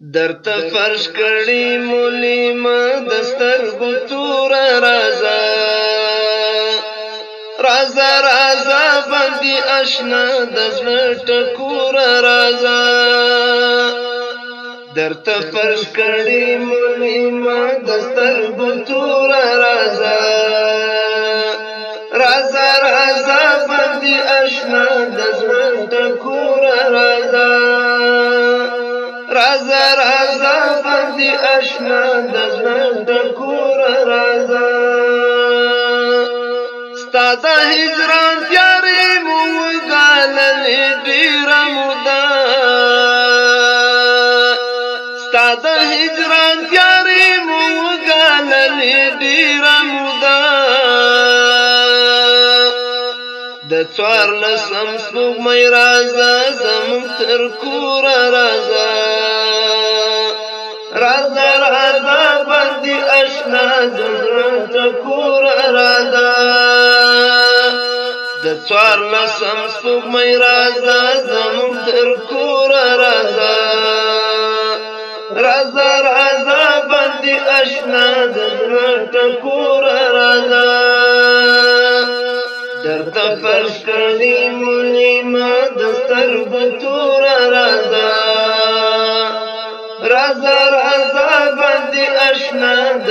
درته فرش کړي مولي ما دستر ګتور رازا رازا رازا باندې آشنا د زړه ټکور رازا درته فرش کړي مولي ما دستر ګتور رازا رازا رازا باندې آشنا د زړه ټکور رازا رازا باندې آشنا د زړه کور رازا ستاد هجران پیارې مو غاللې ډیر مودا ستاد هجران پیارې مو غاللې ډیر مودا د څوار لسم سپوږمۍ رازا زمون تر کور رازا رازا رازا باندې آشنا زړه ټکور رازا. د څوار لسم سپوږمۍ رازا زمون تر کور، رازا. رازا رازا باندې آشنا زړه ټکور رازا. درد فرش کړي مونږه ما دستر بتور رازا. رازا آشنا د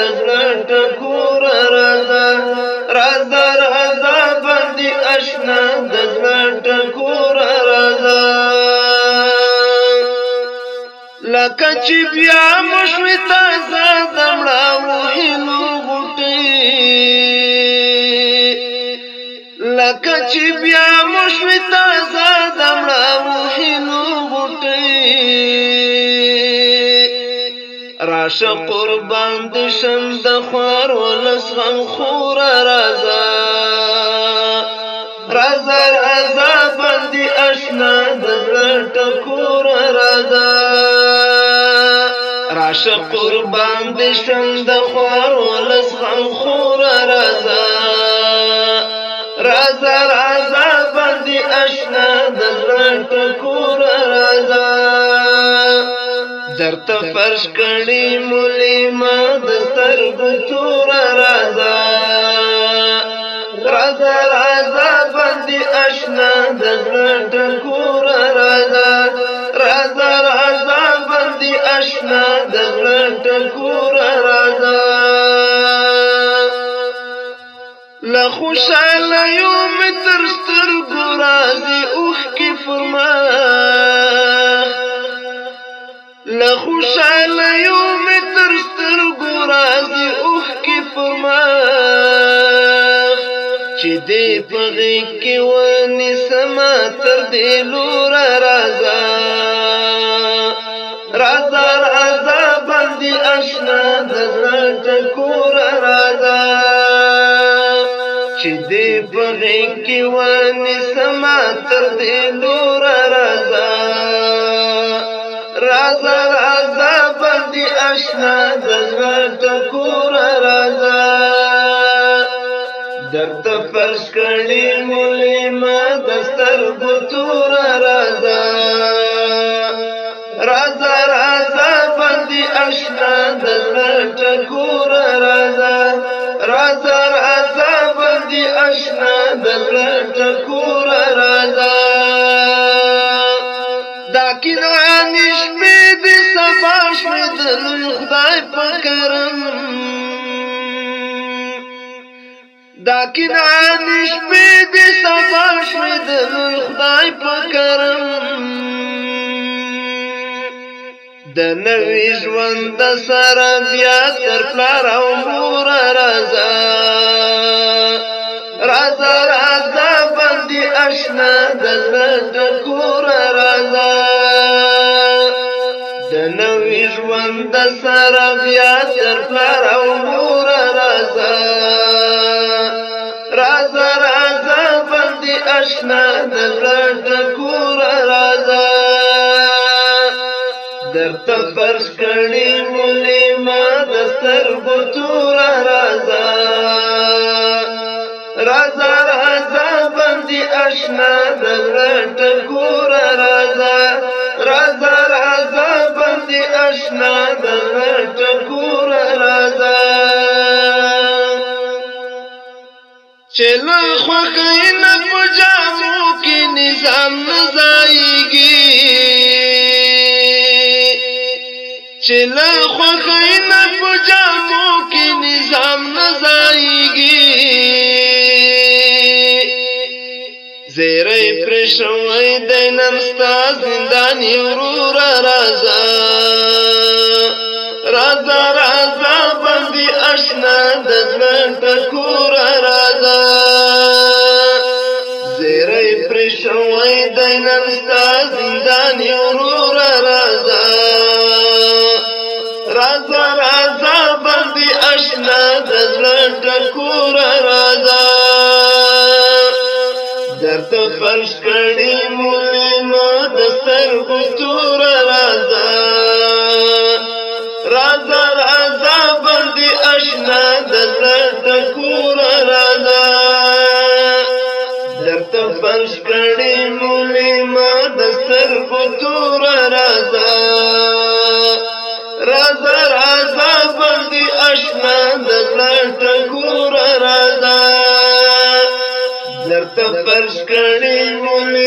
ټکور رازا رازا رازا باندې آشنا د ټکور رازا لکه چې بیا مشوي تازه دمړه وهلو غټي لکه چې بیا مشوي تازه راشه قربان د شند خوار ولس غم خور رازا رازا رازا باندې آشنا د ټکور رازا راشه قربان د شند خوار ولس غم خور رازا رازا رازا باندې آشنا د ټکور درته فرش کړي مولي ما د سترګو تور رازا رازا رازا باندې آشنا د ټکور رازا رازا رازا باندې آشنا د ټکور رازا لا خوشاله یو متر سترګو رازي اوخ کی فرما لا خوشاله یو متر سترګو رازي اوخ کی فرما چې دې پغې کې ونی سما تر دې لور رازا رازا رازا باندې آشنا د زړه رازا چې دې پغې کې ونی سما تر دې لور رازا رازا باندې آشنا د کور رازا درد فرش کړي دا کینانش په دې سبا شوه د خدای په کرم۔ د نوې ژوند سره بیا تر پلار او مور رازا رازا رازا باندې آشنا د زړه کور رازا د نوې ژوند سره بیا تر پلار او مور رازا رازا رازا اشنا آشنا د کور رازا درته فرش کړي مولي ما د سترګو تور رازا رازا رازا باندې آشنا د ټکور چل خوخین پجامو کی نظام نزائی گی چل خوخین پجامو کی نظام نزائی گی زیر پرشوی دینم ستا زندانی ورور رازا۔ رازا رازا، بندی اشنا دزلن تکور رازا رازا بندی اشنا دزلن تکور رازا درد فرش کړي مولې ما د سترګو تور رازا رازا رازا باندې آشنا د زړه کور رازا درد فرش کړي مولې ما د سترګو تور رازا رازا رازا باندې آشنا د زړه کور رازا درته فرش کړي مولې